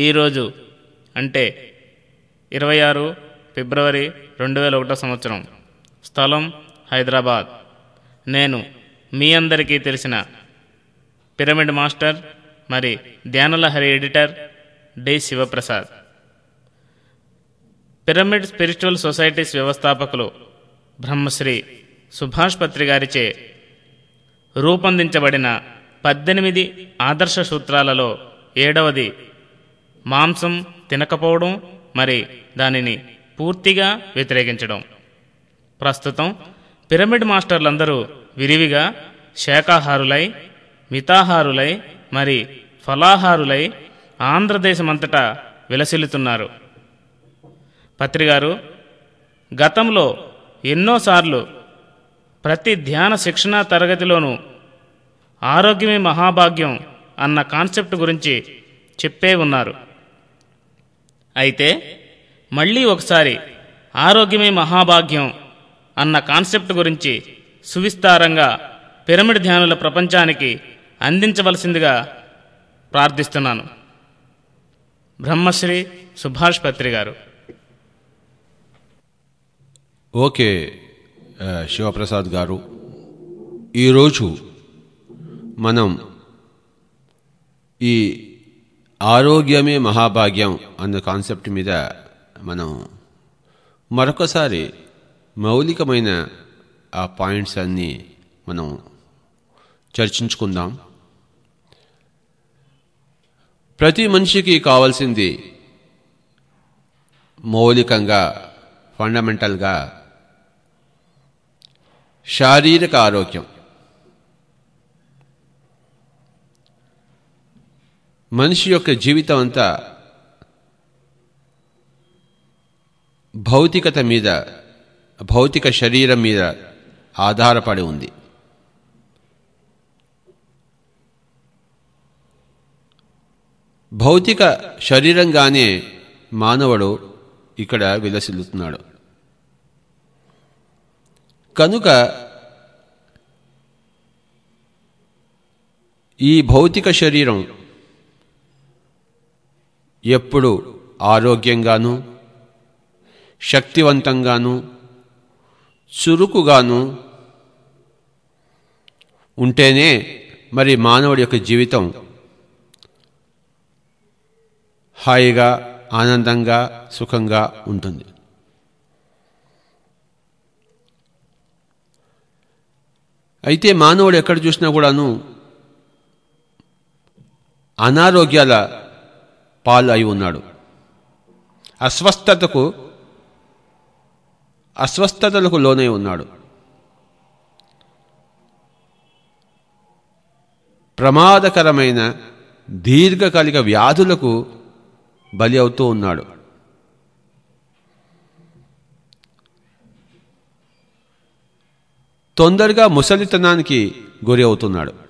ఈరోజు అంటే ఇరవై ఆరు ఫిబ్రవరి రెండు వేల ఒకటో సంవత్సరం. స్థలం హైదరాబాద్. నేను మీ అందరికీ తెలిసిన పిరమిడ్ మాస్టర్ మరి Dhyanalahari editor D Shivaprasad. Pyramid spiritual societies వ్యవస్థాపకులు బ్రహ్మశ్రీ సుభాష్ పత్రి గారిచే రూపొందించబడిన పద్దెనిమిది ఆదర్శ సూత్రాలలో ఏడవది మాంసం తినకపోవడం మరి దానిని పూర్తిగా వ్యతిరేకించడం. ప్రస్తుతం పిరమిడ్ మాస్టర్లందరూ విరివిగా శాకాహారులై మితాహారులై మరి ఫలాహారులై ఆంధ్రదేశమంతటా విలసిల్లుతున్నారు. పత్రిగారు గతంలో ఎన్నోసార్లు ప్రతి ధ్యాన శిక్షణా తరగతిలోనూ ఆరోగ్యమే మహాభాగ్యం అన్న కాన్సెప్ట్ గురించి చెప్పే ఉన్నారు. అయితే మళ్ళీ ఒకసారి ఆరోగ్యమే మహాభాగ్యం అన్న కాన్సెప్ట్ గురించి సువిస్తారంగా పిరమిడ్ ధ్యానుల ప్రపంచానికి అందించవలసిందిగా ప్రార్థిస్తున్నాను. బ్రహ్మశ్రీ సుభాష్ పత్రి గారు. ఓకే శివప్రసాద్ గారు. ఈరోజు మనం ఈ ఆరోగ్యమే మహాభాగ్యం అన్న కాన్సెప్ట్ మీద మనం మరొకసారి మౌలికమైన ఆ పాయింట్స్ అన్నీ మనం చర్చించుకుందాం. ప్రతి మనిషికి కావాల్సింది మౌలికంగా ఫండమెంటల్గా శారీరక ఆరోగ్యం. మనిషి యొక్క జీవితం అంతా భౌతికత మీద భౌతిక శరీరం మీద ఆధారపడి ఉంది. భౌతిక శరీరంగానే మానవుడు ఇక్కడ విలసిల్లుతున్నాడు. కనుక ఈ భౌతిక శరీరం ఎప్పుడు ఆరోగ్యంగాను శక్తివంతంగాను చురుకుగాను ఉంటేనే మరి మానవుడి యొక్క జీవితం హాయిగా ఆనందంగా సుఖంగా ఉంటుంది. అయితే మానవుడు ఎక్కడ చూసినా కూడాను అనారోగ్యాల పాలు అయి ఉన్నాడు. అస్వస్థతకు అస్వస్థతలకు లోనై ఉన్నాడు. ప్రమాదకరమైన దీర్ఘకాలిక వ్యాధులకు బలి అవుతూ ఉన్నాడు. తొందరగా ముసలితనానికి గురి అవుతున్నాడు.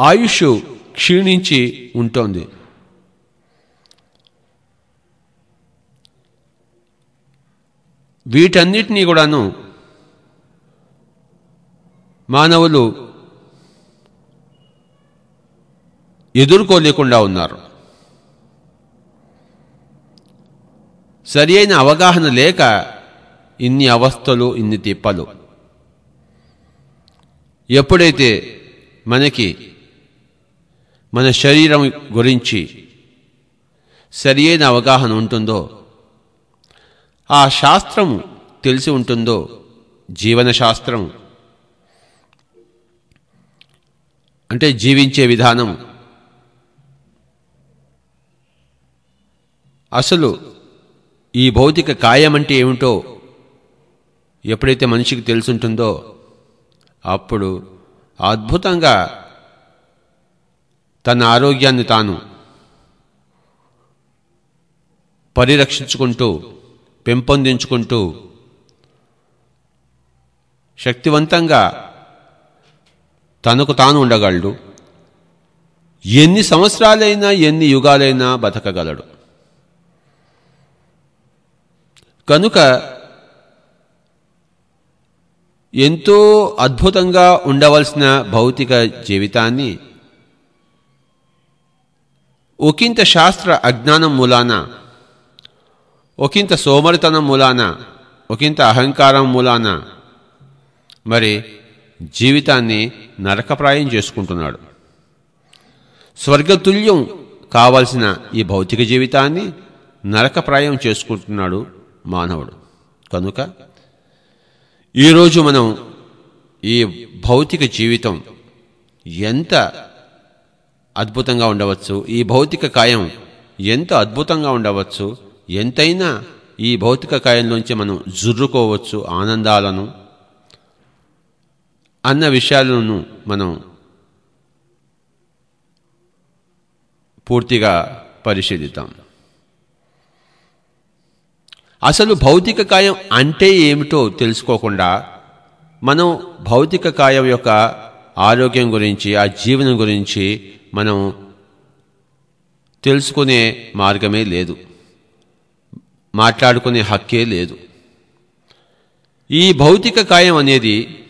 ఆయుష్ క్షీణించి ఉంటోంది. వీటన్నిటినీ కూడాను మానవులు ఎదుర్కోలేకుండా ఉన్నారు. సరి అయిన అవగాహన లేక ఇన్ని అవస్థలు ఇన్ని తిప్పలు. ఎప్పుడైతే మనకి మన శరీరం గురించి సరి అయిన అవగాహన ఉంటుందో ఆ శాస్త్రం తెలిసి ఉంటుందో జీవన శాస్త్రం అంటే జీవించే విధానం అసలు ఈ భౌతిక కాయం అంటే ఏమిటో ఎప్పుడైతే మనిషికి తెలుసుంటుందో అప్పుడు అద్భుతంగా తన ఆరోగ్యాన్ని తాను పరిరక్షించుకుంటూ పెంపొందించుకుంటూ శక్తివంతంగా తనకు తాను ఉండగలడు. ఎన్ని సంవత్సరాలైనా ఎన్ని యుగాలైనా బతకగలడు. కనుక ఎంతో అద్భుతంగా ఉండవలసిన భౌతిక జీవితాన్ని ఒకంత శాస్త్ర అజ్ఞానం మూలాన ఒకంత సోమరితనం మూలాన ఒకంత అహంకారం మూలాన మరి జీవితాన్ని నరకప్రాయం చేసుకుంటున్నాడు. స్వర్గతుల్యం కావలసిన ఈ భౌతిక జీవితాన్ని నరకప్రాయం చేసుకుంటున్నాడు మానవుడు. కనుక ఈరోజు మనం ఈ భౌతిక జీవితం ఎంత అద్భుతంగా ఉండవచ్చు. ఈ భౌతిక కాయం ఎంత అద్భుతంగా ఉండవచ్చు? ఎంతైనా ఈ భౌతిక కాయంలోంచి మనం జుర్రుకోవచ్చు ఆనందాలను. అన్న విషయాలను మనం పూర్తిగా పరిశీలిద్దాం. అసలు భౌతిక కాయం అంటే ఏమిటో తెలుసుకోకుండా మనం భౌతిక కాయం యొక్క ఆరోగ్యం గురించి ఆ జీవనం గురించి మనం తెలుసుకునే మార్గమే లేదు. మాట్లాడుకునే హక్కే లేదు. ఈ భౌతిక కాయం అనేది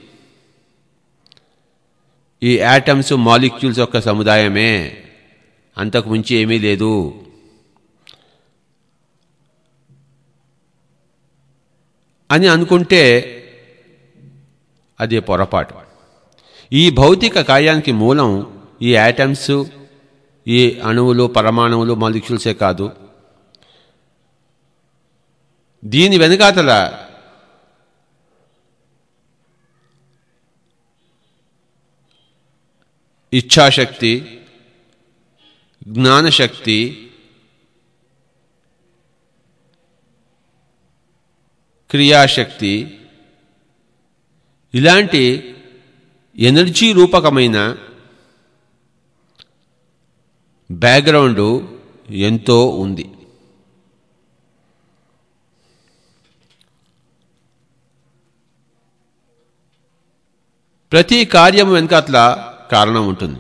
ఈ యాటమ్స్ మాలిక్యూల్స్ యొక్క సముదాయమే. అంతకు మించి ఏమీ లేదు. అని అనుకుంటే అది పొరపాటు. ఈ భౌతిక కాయానికి మూలం ఈ యాటమ్స్ ఈ అణువులు పరమాణువులు మాలిక్యూల్సే కాదు. దీని వెనుకాతల ఇచ్ఛాశక్తి జ్ఞానశక్తి క్రియాశక్తి ఇలాంటి ఎనర్జీ రూపకమైన బ్యాక్గ్రౌండ్ ఎంతో ఉంది. ప్రతి కార్యం అట్లా కారణం ఉంటుంది.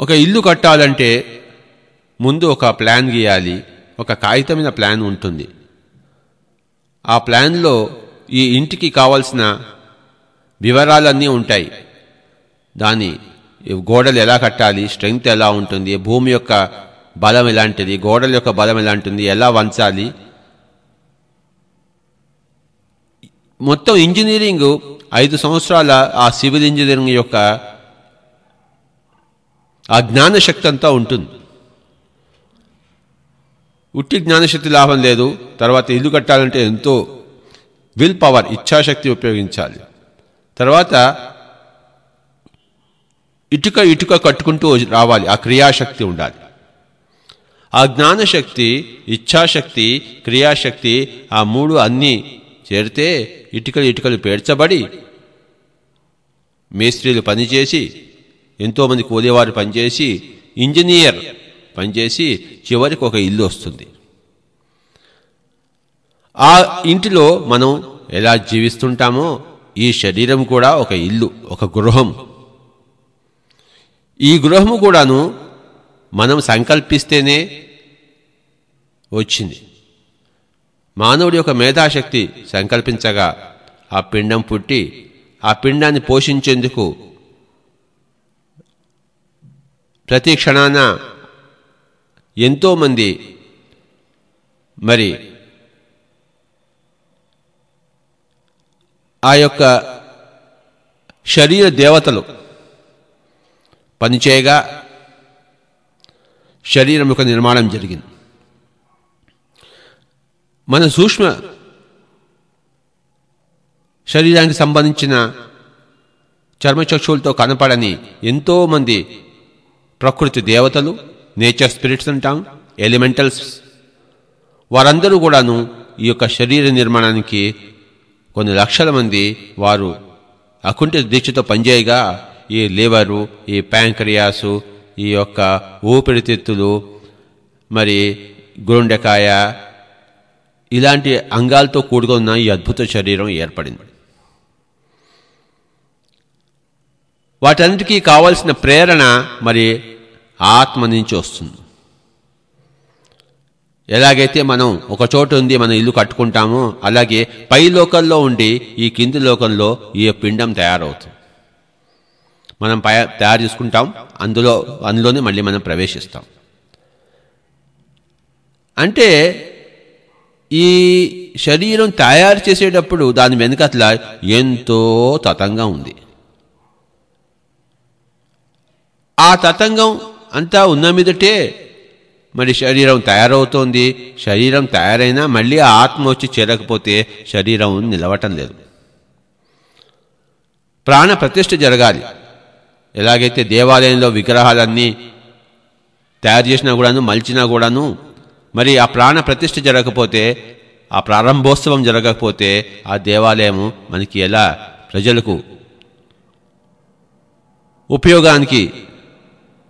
ఒక ఇల్లు కట్టాలంటే ముందు ఒక ప్లాన్ గీయాలి ఒక కాగితమైన ప్లాన్ ఉంటుంది. ఆ ప్లాన్లో ఈ ఇంటికి కావాల్సిన వివరాలన్నీ ఉంటాయి. దాని గోడలు ఎలా కట్టాలి స్ట్రెంగ్త్ ఎలా ఉంటుంది భూమి యొక్క బలం ఎలాంటిది గోడల యొక్క బలం ఎలాంటిది ఎలా వంచాలి. మొత్తం ఇంజనీరింగ్ ఐదు సంవత్సరాల ఆ సివిల్ ఇంజనీరింగ్ యొక్క ఆ జ్ఞానశక్తి అంతా ఉంటుంది. ఉట్టి జ్ఞానశక్తి లాభం లేదు తర్వాత ఇల్లు కట్టాలంటే ఎంతో విల్ పవర్ ఇచ్ఛాశక్తి ఉపయోగించాలి. తర్వాత ఇటుక ఇటుక కట్టుకుంటూ రావాలి. ఆ క్రియాశక్తి ఉండాలి. ఆ జ్ఞానశక్తి ఇచ్ఛాశక్తి క్రియాశక్తి ఆ మూడు అన్నీ చేరితే ఇటుకలు ఇటుకలు పేర్చబడి మేస్త్రీలు పనిచేసి ఎంతోమంది కూలేవారు పనిచేసి ఇంజనీర్ పనిచేసి చివరికి ఒక ఇల్లు వస్తుంది. ఆ ఇంటిలో మనం ఎలా జీవిస్తుంటామో ఈ శరీరం కూడా ఒక ఇల్లు ఒక గృహం. ఈ గృహము కూడాను మనం సంకల్పిస్తేనే వచ్చింది. మానవుడి యొక్క మేధాశక్తి సంకల్పించగా ఆ పిండం పుట్టి ఆ పిండాన్ని పోషించేందుకు ప్రతి క్షణాన ఎంతోమంది మరి ఆ యొక్క శరీర దేవతలు పనిచేయగా శరీరం యొక్క నిర్మాణం జరిగింది. మన సూక్ష్మ శరీరానికి సంబంధించిన చర్మచక్షువులతో కనపడని ఎంతోమంది ప్రకృతి దేవతలు నేచర్ స్పిరిట్స్ అంటాం ఎలిమెంటల్స్ వారందరూ కూడాను ఈ యొక్క శరీర నిర్మాణానికి కొన్ని లక్షల మంది వారు అకుంఠిత దీక్షతో పనిచేయగా ఈ లివరు ఈ ప్యాంక్రియాసు ఈ యొక్క ఊపిరితిత్తులు మరి గుండెకాయ ఇలాంటి అంగాలతో కూడుకున్న ఈ అద్భుత శరీరం ఏర్పడింది. వాటన్నిటికీ కావాల్సిన ప్రేరణ మరి ఆత్మ నుంచి వస్తుంది. ఎలాగైతే మనం ఒక చోట ఉంది మనం ఇల్లు కట్టుకుంటామో అలాగే పై లోకంలో ఉండి ఈ కింది లోకంలో ఈ పిండం తయారవుతుంది. మనం పై తయారు చేసుకుంటాం అందులో అందులోనే మళ్ళీ మనం ప్రవేశిస్తాం. అంటే ఈ శరీరం తయారు చేసేటప్పుడు దాని వెనుకట్ల ఎంతో తతంగం ఉంది. ఆ తతంగం అంతా ఉన్న మీదటే మరి శరీరం తయారవుతోంది శరీరం తయారైనా మళ్ళీ ఆత్మ వచ్చి చేరకపోతే శరీరం నిలవటం లేదు. ప్రాణ ప్రతిష్ఠ జరగాలి. ఎలాగైతే దేవాలయంలో విగ్రహాలన్నీ తయారు చేసినా కూడాను మలిచినా కూడాను మరి ఆ ప్రాణ ప్రతిష్ఠ జరగకపోతే ఆ ప్రారంభోత్సవం జరగకపోతే ఆ దేవాలయము మనకి ఎలా ప్రజలకు ఉపయోగానికి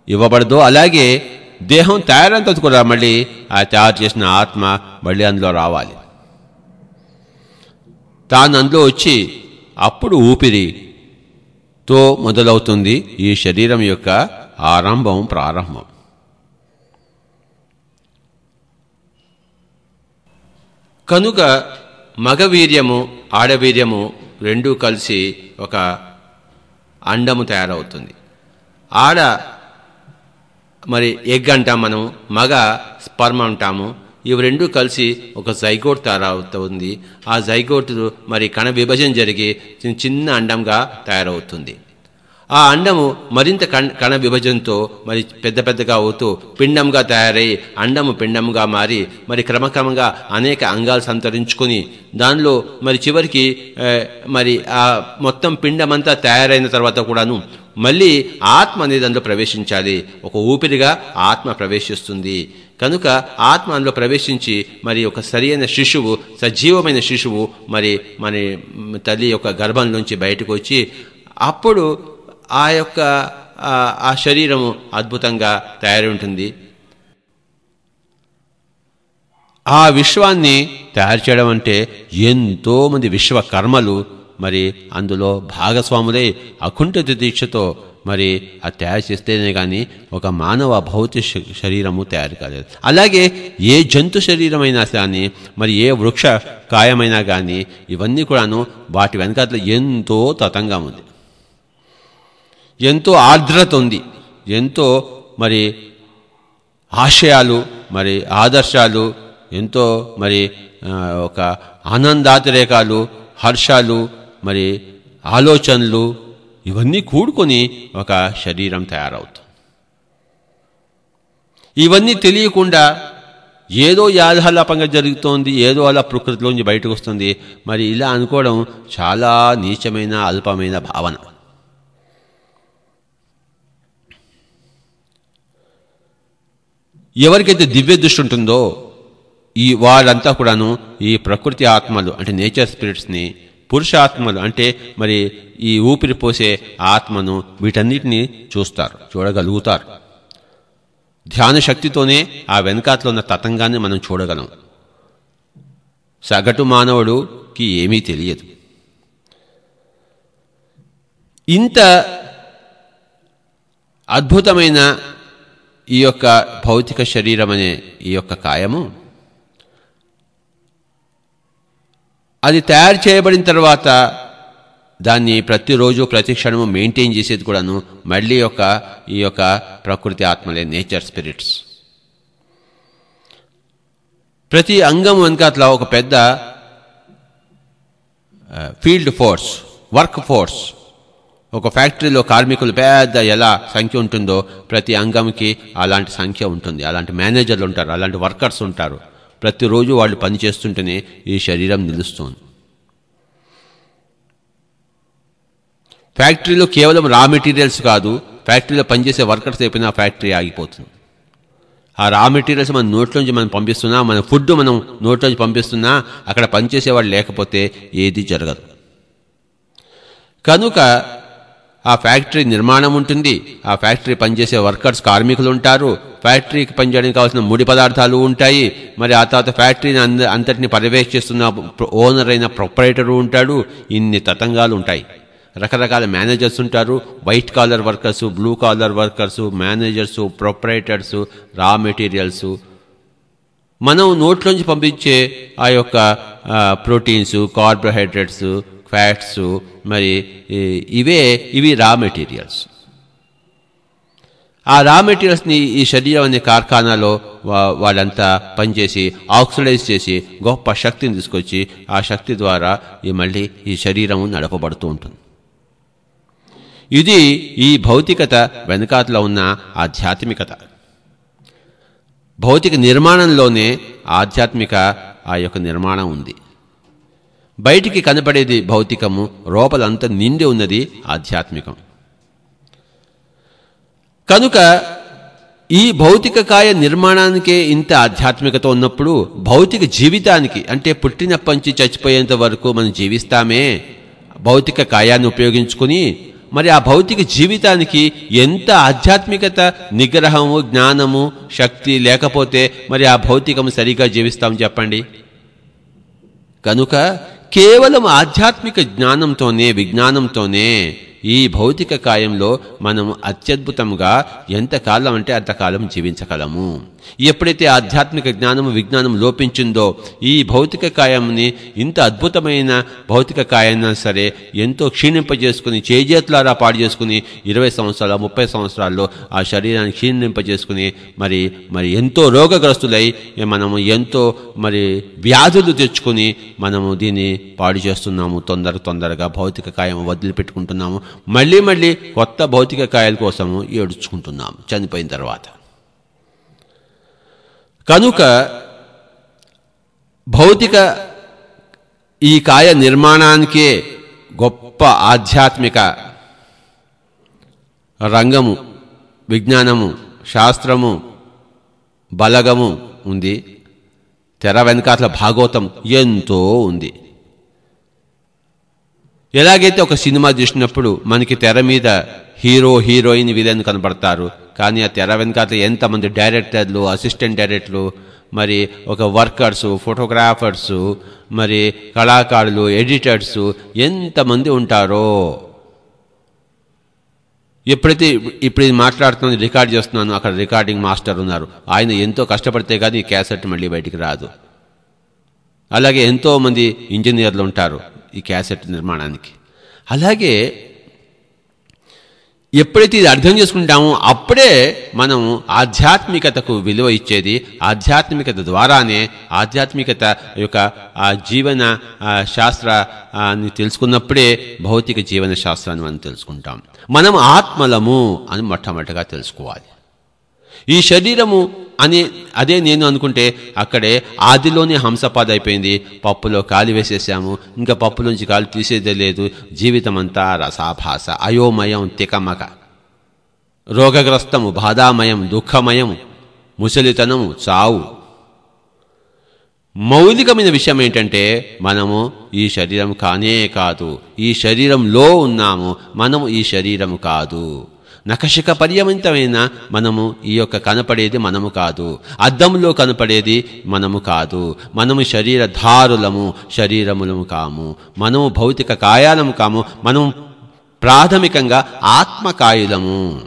ఇవ్వబడదో అలాగే దేహం తయారంత కూడా మళ్ళీ ఆ తయారు చేసిన ఆత్మ మళ్ళీ అందులో రావాలి. తాను అందులో వచ్చి అప్పుడు ఊపిరితో మొదలవుతుంది ఈ శరీరం యొక్క ఆరంభం ప్రారంభం. కనుక మగవీర్యము ఆడవీర్యము రెండూ కలిసి ఒక అండము తయారవుతుంది. ఆడ మరి ఎగ్ అంటాం మనం మగ స్పర్మ అంటాము ఇవి రెండు కలిసి ఒక జైగోట్ తయారవుతుంది. ఆ జైగోట్ మరి కణ విభజన జరిగి చిన్న చిన్న అండంగా తయారవుతుంది. ఆ అండము మరింత కణ కణ విభజనతో మరి పెద్ద పెద్దగా అవుతూ పిండంగా తయారై అండము పిండంగా మారి మరి క్రమక్రమంగా అనేక అంగాలు సంతరించుకొని దానిలో మరి చివరికి మరి ఆ మొత్తం పిండమంతా తయారైన తర్వాత కూడాను మళ్ళీ ఆత్మ అనేది అందులో ప్రవేశించాలి. ఒక ఊపిరిగా ఆత్మ ప్రవేశిస్తుంది. కనుక ఆత్మ అందులో ప్రవేశించి మరి ఒక సరియైన శిశువు సజీవమైన శిశువు మరి మన తల్లి యొక్క గర్భం నుంచి బయటకు వచ్చి అప్పుడు ఆ యొక్క ఆ- శరీరము అద్భుతంగా తయారై ఉంటుంది ఆ విశ్వాన్ని తయారు చేయడం అంటే ఎంతో మంది విశ్వకర్మలు మరి అందులో భాగస్వాములై అకుంఠిత దీక్షతో మరి అది తయారు చేస్తేనే కానీ ఒక మానవ భౌతిక శ- శరీరము తయారు కాలేదు. అలాగే ఏ జంతు శరీరమైనా కానీ మరి ఏ వృక్ష కాయమైనా కానీ ఇవన్నీ కూడాను వాటి వెనకాతల ఎంతో తతంగా ఉంది. ఎంతో ఆర్ద్రత ఉంది. ఎంతో మరి ఆశయాలు మరి ఆదర్శాలు ఎంతో మరి ఒక ఆనందాతిరేకాలు హర్షాలు మరి ఆలోచనలు ఇవన్నీ కూడుకొని ఒక శరీరం తయారవుతుంది. ఇవన్నీ తెలియకుండా ఏదో యాదహలాపంగా జరుగుతోంది ఏదో అలా ప్రకృతిలోంచి బయటకు వస్తుంది. మరి ఇలా అనుకోవడం చాలా నీచమైన అల్పమైన భావన. ఎవరికైతే దివ్య దృష్టి ఉంటుందో ఈ వాళ్ళంతా కూడాను ఈ ప్రకృతి ఆత్మలు అంటే నేచర్ స్పిరిట్స్ని పురుష ఆత్మలు అంటే మరి ఈ ఊపిరి పోసే ఆత్మను వీటన్నిటిని చూస్తారు చూడగలుగుతారు. ధ్యాన శక్తితోనే ఆ వెనకాతలో ఉన్న తతంగాన్ని మనం చూడగలం. సగటు మానవుడుకి ఏమీ తెలియదు. ఇంత అద్భుతమైన ఈ యొక్క భౌతిక శరీరం అనే ఈ యొక్క కాయము అది తయారు చేయబడిన తర్వాత దాన్ని ప్రతిరోజు ప్రతి క్షణము మెయింటైన్ చేసేది కూడాను మళ్ళీ యొక్క ఈ యొక్క ప్రకృతి ఆత్మలే నేచర్ స్పిరిట్స్. ప్రతి అంగం వెనకాతల ఒక పెద్ద ఫీల్డ్ ఫోర్స్ వర్క్ ఫోర్స్ ఒక ఫ్యాక్టరీలో కార్మికులు పెద్ద ఎలా సంఖ్య ఉంటుందో ప్రతి అంగంకి అలాంటి సంఖ్య ఉంటుంది. అలాంటి మేనేజర్లు ఉంటారు. అలాంటి వర్కర్స్ ఉంటారు. ప్రతిరోజు వాళ్ళు పని చేస్తుంటేనే ఈ శరీరం నిలుస్తుంది. ఫ్యాక్టరీలో కేవలం రా మెటీరియల్స్ కాదు ఫ్యాక్టరీలో పనిచేసే వర్కర్స్ అయిపోయినా ఫ్యాక్టరీ ఆగిపోతుంది. ఆ రా మెటీరియల్స్ మన నోట్లోంచి మనం పంపిస్తున్నా మన ఫుడ్ మనం నోట్లోంచి పంపిస్తున్నా అక్కడ పనిచేసేవాళ్ళు లేకపోతే ఏది జరగదు. కనుక ఆ ఫ్యాక్టరీ నిర్మాణం ఉంటుంది. ఆ ఫ్యాక్టరీ పనిచేసే వర్కర్స్ కార్మికులు ఉంటారు. ఫ్యాక్టరీకి పనిచేయడానికి కావాల్సిన ముడి పదార్థాలు ఉంటాయి. మరి ఆ తర్వాత ఫ్యాక్టరీని అంద అంతటిని పర్యవేక్షిస్తున్న ఓనర్ అయిన ప్రొపరేటరు ఉంటాడు. ఇన్ని తతంగాలు ఉంటాయి. రకరకాల మేనేజర్స్ ఉంటారు. White collar workers blue collar workers managers proprietors raw materials. మనం నోట్లోంచి పంపించే ఆ యొక్క ప్రోటీన్స్ కార్బోహైడ్రేట్స్ ఫ్యాట్స్ మరి ఈ- ఇవే ఇవి రా మెటీరియల్స్ ఆ రా మెటీరియల్స్ని ఈ శరీరం అనే కార్ఖానాలో వా- వాళ్ళంతా పనిచేసి ఆక్సిడైజ్ చేసి గొప్ప శక్తిని తీసుకొచ్చి ఆ శక్తి ద్వారా ఈ మళ్ళీ ఈ శరీరము నడపబడుతూ ఉంటుంది. ఇది ఈ భౌతికత వెనకాతలో ఉన్న ఆధ్యాత్మికత. భౌతిక నిర్మాణంలోనే ఆధ్యాత్మిక ఆ యొక్క నిర్మాణం ఉంది. బయటికి కనపడేది భౌతికము లోపలంతా నిండి ఉన్నది ఆధ్యాత్మికం. కనుక ఈ భౌతిక కాయ నిర్మాణానికే ఇంత ఆధ్యాత్మికత ఉన్నప్పుడు భౌతిక జీవితానికి అంటే పుట్టినప్పటి నుంచి చచ్చిపోయేంత వరకు మనం జీవిస్తామే భౌతిక కాయాన్ని ఉపయోగించుకుని మరి ఆ భౌతిక జీవితానికి ఎంత ఆధ్యాత్మికత నిగ్రహము జ్ఞానము శక్తి లేకపోతే మరి ఆ భౌతికము సరిగా జీవిస్తాం చెప్పండి? కనుక కేవలం ఆధ్యాత్మిక జ్ఞానంతోనే విజ్ఞానంతోనే ఈ భౌతిక కాయంలో మనం అత్యద్భుతంగా ఎంతకాలం అంటే అంతకాలం జీవించగలము. ఎప్పుడైతే ఆధ్యాత్మిక జ్ఞానము విజ్ఞానం లోపించిందో ఈ భౌతిక కాయంని ఇంత అద్భుతమైన భౌతిక కాయైనా సరే ఎంతో క్షీణింపజేసుకుని చేజేతులారా పాడు చేసుకుని ఇరవై సంవత్సరాల ముప్పై సంవత్సరాల్లో ఆ శరీరాన్ని క్షీణింపజేసుకుని మరి మరి ఎంతో రోగగ్రస్తులై మనము ఎంతో మరి వ్యాధులు తెచ్చుకుని మనము దీన్ని పాడు చేస్తున్నాము తొందర తొందరగా భౌతిక కాయం వదిలిపెట్టుకుంటున్నాము. మళ్ళీ మళ్ళీ కొత్త భౌతిక కాయల కోసము ఏడుచుకుంటున్నాము. చనిపోయిన తర్వాత. కనుక భౌతిక ఈ కాయ నిర్మాణానికే గొప్ప ఆధ్యాత్మిక రంగము విజ్ఞానము శాస్త్రము బలగము ఉంది. తెర వెనకాతల భాగవతం ఎంతో ఉంది. ఎలాగైతే ఒక సినిమా చూసినప్పుడు మనకి తెర మీద హీరో హీరోయిన్ వీళ్ళని కనబడతారు కానీ ఆ తెర వెనకాల ఎంతమంది డైరెక్టర్లు అసిస్టెంట్ డైరెక్టర్లు మరి ఒక వర్కర్సు ఫోటోగ్రాఫర్సు మరి కళాకారులు ఎడిటర్స్ ఎంతమంది ఉంటారో. ఎప్పుడైతే ఇప్పుడు మాట్లాడుతున్నాను రికార్డ్ చేస్తున్నాను అక్కడ రికార్డింగ్ మాస్టర్ ఉన్నారు. ఆయన ఎంతో కష్టపడితే కానీ ఈ క్యాసెట్ మళ్ళీ బయటికి రాదు. అలాగే ఎంతో మంది ఇంజనీర్లు ఉంటారు. ఈ క్యాసెట్ నిర్మాణానికి. అలాగే ఎప్పుడైతే ఇది అర్థం చేసుకుంటామో అప్పుడే మనం ఆధ్యాత్మికతకు విలువ ఇచ్చేది ఆధ్యాత్మికత ద్వారానే ఆధ్యాత్మికత యొక్క ఆ జీవన శాస్త్రాన్ని తెలుసుకున్నప్పుడే భౌతిక జీవన శాస్త్రాన్ని మనం తెలుసుకుంటాం. మనం ఆత్మలము అని మొట్టమొదటిగా తెలుసుకోవాలి. ఈ శరీరము అని అదే నేను అనుకుంటే అక్కడే ఆదిలోనే హంసపాద అయిపోయింది పప్పులో కాలు వేసేసాము. ఇంకా పప్పు నుంచి కాలు తీసేదే లేదు. జీవితం అంతా రసాభాస అయోమయం తికమక. రోగగ్రస్తము బాధామయం దుఃఖమయం ముసలితనము చావు. మౌలికమైన విషయం ఏంటంటే మనము ఈ శరీరం కానే కాదు. ఈ శరీరంలో ఉన్నాము. మనము ఈ శరీరము కాదు. నకషిక పర్యమితమైన మనము ఈ యొక్క కనపడేది మనము కాదు. అద్దంలో కనపడేది మనము కాదు. మనము శరీరధారులము శరీరములము కాము. మనము భౌతిక కాయాలము కాము. మనము ప్రాథమికంగా ఆత్మకాయులము.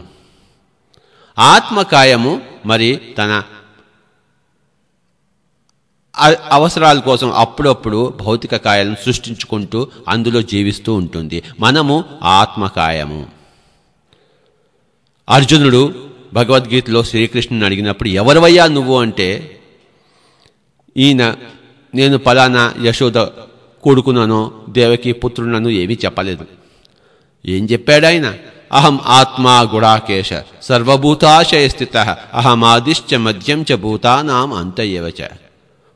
ఆత్మకాయము మరి తన అ- అవసరాల కోసం అప్పుడప్పుడు భౌతిక కాయాలను సృష్టించుకుంటూ అందులో జీవిస్తూ ఉంటుంది. మనము ఆత్మకాయము. అర్జునుడు భగవద్గీతలో శ్రీకృష్ణుని అడిగినప్పుడు ఎవరివయ్యా నువ్వు? అంటే ఈయన నేను పలానా యశోద కొడుకునను దేవకి పుత్రునను ఏమీ చెప్పలేదు. ఏం చెప్పాడు ఆయన అహం ఆత్మా గుడాకేశ సర్వభూతాశయ స్థిత అహమాదిశ్చ మద్యం చ భూతానాం అంత ఏవచ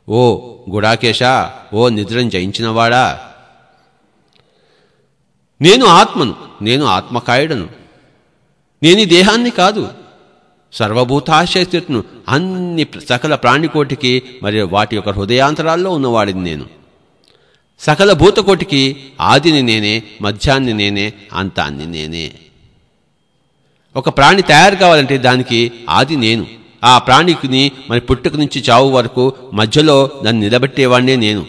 ఓ గుడాకేశ ఓ నిద్రం జయించినవాడా? నేను ఆత్మను నేను ఆత్మకాయుడను. నేను ఈ దేహాన్ని కాదు. సర్వభూతాశ్చర్యను అన్ని సకల ప్రాణికోటికి మరియు వాటి యొక్క హృదయాంతరాల్లో ఉన్నవాడిని నేను. సకల భూతకోటికి ఆదిని నేనే మధ్యాన్ని నేనే అంతాన్ని నేనే. ఒక ప్రాణి తయారు కావాలంటే దానికి ఆది నేను. ఆ ప్రాణికిని మరి పుట్టుక నుంచి చావు వరకు మధ్యలో దాన్ని నిలబెట్టేవాడినే నేను.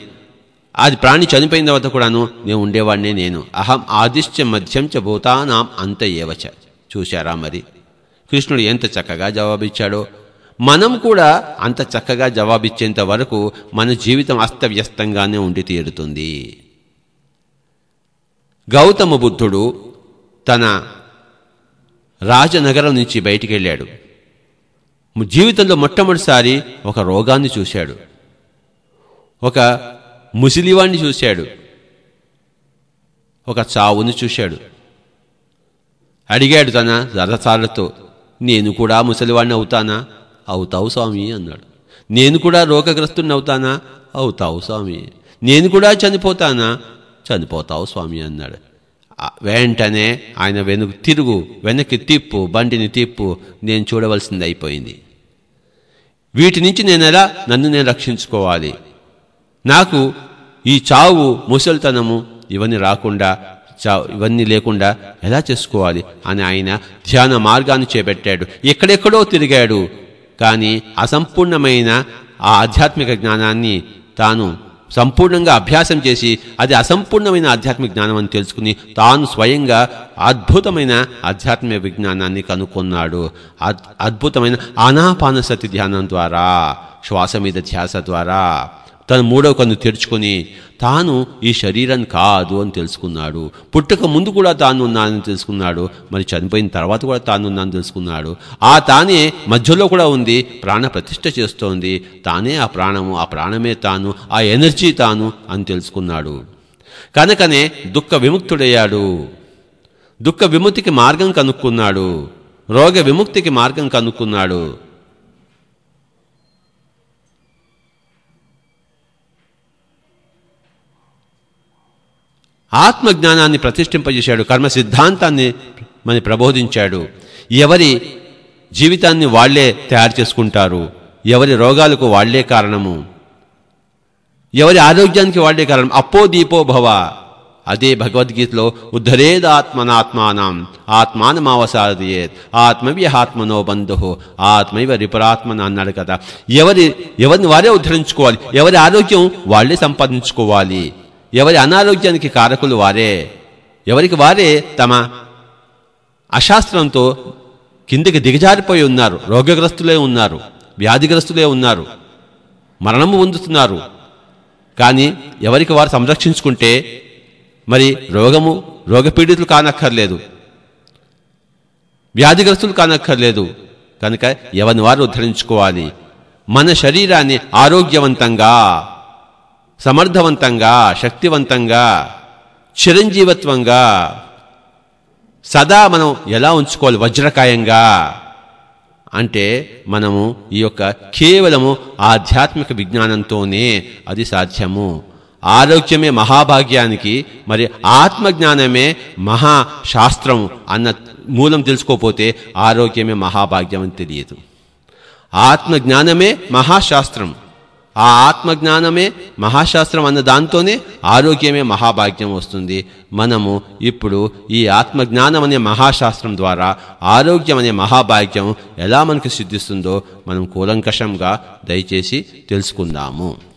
అది ప్రాణి చనిపోయిన తర్వాత కూడాను నేను ఉండేవాడినే నేను. అహం ఆదిశ్చ మధ్యం చ భూతానాం అంత ఏవచ. చూశారా మరి? కృష్ణుడు ఎంత చక్కగా జవాబిచ్చాడో. మనం కూడా అంత చక్కగా జవాబిచ్చేంత వరకు మన జీవితం అస్తవ్యస్తంగానే ఉండి తీరుతుంది. గౌతమ బుద్ధుడు తన రాజనగరం నుంచి బయటికి వెళ్ళాడు జీవితంలో మొట్టమొదటిసారి ఒక రోగాన్ని చూశాడు. ఒక ముసిలివాణ్ణి చూశాడు. ఒక చావుని చూశాడు. అడిగాడు తన రథసాలతో నేను కూడా ముసలివాణ్ణి అవుతానా? అవుతావు స్వామి అన్నాడు. నేను కూడా రోగగ్రస్తుని అవుతానా? అవుతావు స్వామి. నేను కూడా చనిపోతానా? చనిపోతావు స్వామి అన్నాడు. వెంటనే ఆయన వెనుక తిరుగు వెనక్కి తిప్పు బండిని తిప్పు నేను చూడవలసింది అయిపోయింది. వీటి నుంచి నేను ఎలా నన్ను నేను రక్షించుకోవాలి? నాకు ఈ చావు ముసలితనము ఇవన్నీ రాకుండా ఇవన్నీ లేకుండా ఎలా చేసుకోవాలి? అని ఆయన ధ్యాన మార్గాన్ని చేపట్టాడు. ఎక్కడెక్కడో తిరిగాడు. కానీ అసంపూర్ణమైన ఆ ఆధ్యాత్మిక జ్ఞానాన్ని తాను సంపూర్ణంగా అభ్యాసం చేసి అది అసంపూర్ణమైన ఆధ్యాత్మిక జ్ఞానం అని తెలుసుకుని తాను స్వయంగా అద్భుతమైన ఆధ్యాత్మిక విజ్ఞానాన్ని కనుక్కున్నాడు. అద్- అద్భుతమైన ఆనాపానసతి ధ్యానం ద్వారా శ్వాస మీద ధ్యాస ద్వారా. తన మూడవ కన్ను తెరుచుకొని తాను ఈ శరీరం కాదు అని తెలుసుకున్నాడు. పుట్టక ముందు కూడా తాను ఉన్నానని తెలుసుకున్నాడు. మరి చనిపోయిన తర్వాత కూడా తాను ఉన్నానని తెలుసుకున్నాడు. ఆ తానే మధ్యలో కూడా ఉంది ప్రాణ ప్రతిష్ఠ చేస్తోంది. తానే ఆ ప్రాణము ఆ ప్రాణమే తాను ఆ ఎనర్జీ తాను అని తెలుసుకున్నాడు. కనుకనే దుఃఖ విముక్తుడయ్యాడు. దుఃఖ విముక్తికి మార్గం కనుక్కున్నాడు. రోగ విముక్తికి మార్గం కనుక్కున్నాడు. ఆత్మజ్ఞానాన్ని ప్రతిష్ఠింపజేశాడు కర్మ సిద్ధాంతాన్ని మన ప్రబోధించాడు. ఎవరి జీవితాన్ని వాళ్ళే తయారు చేసుకుంటారు ఎవరి రోగాలకు వాళ్ళే కారణము ఎవరి ఆరోగ్యానికి వాళ్ళే కారణం. అప్పో దీపో భవ అదే భగవద్గీతలో ఉద్ధరేదాత్మనాత్మానం ఆత్మానమావసాదయేత్ ఆత్మవ్యహాత్మనో బంధు ఆత్మైవ రిపురాత్మన అన్నాడు కదా. ఎవరి ఎవరిని వారే ఉద్ధరించుకోవాలి ఎవరి ఆరోగ్యం వాళ్ళే సంపాదించుకోవాలి. ఎవరి అనారోగ్యానికి కారకులు వారే. ఎవరికి వారే తమ అశాస్త్రంతో కిందికి దిగజారిపోయి ఉన్నారు రోగగ్రస్తులే ఉన్నారు వ్యాధిగ్రస్తులే ఉన్నారు మరణము పొందుతున్నారు కానీ ఎవరికి వారు సంరక్షించుకుంటే మరి రోగము రోగపీడితులు కానక్కర్లేదు. వ్యాధిగ్రస్తులు కానక్కర్లేదు. కనుక ఎవరిని వారు ఉద్ధరించుకోవాలి? మన శరీరాన్ని ఆరోగ్యవంతంగా సమర్థవంతంగా శక్తివంతంగా చిరంజీవత్వంగా సదా మనం ఎలా ఉంచుకోవాలి? వజ్రకాయంగా. అంటే మనము ఈ యొక్క కేవలము ఆధ్యాత్మిక విజ్ఞానంతోనే అది సాధ్యము. ఆరోగ్యమే మహాభాగ్యానికి మరి ఆత్మజ్ఞానమే మహాశాస్త్రం అన్న మూలం తెలుసుకోపోతే ఆరోగ్యమే మహాభాగ్యం అని తెలియదు. ఆత్మజ్ఞానమే మహాశాస్త్రం ఆ ఆత్మజ్ఞానమే మహాశాస్త్రం అన్న దాంతోనే ఆరోగ్యమే మహాభాగ్యం వస్తుంది. మనము ఇప్పుడు ఈ ఆత్మజ్ఞానం అనే మహాశాస్త్రం ద్వారా ఆరోగ్యం అనే మహాభాగ్యం ఎలా మనకు సిద్ధిస్తుందో మనం కూలంకషంగా దయచేసి తెలుసుకుందాము.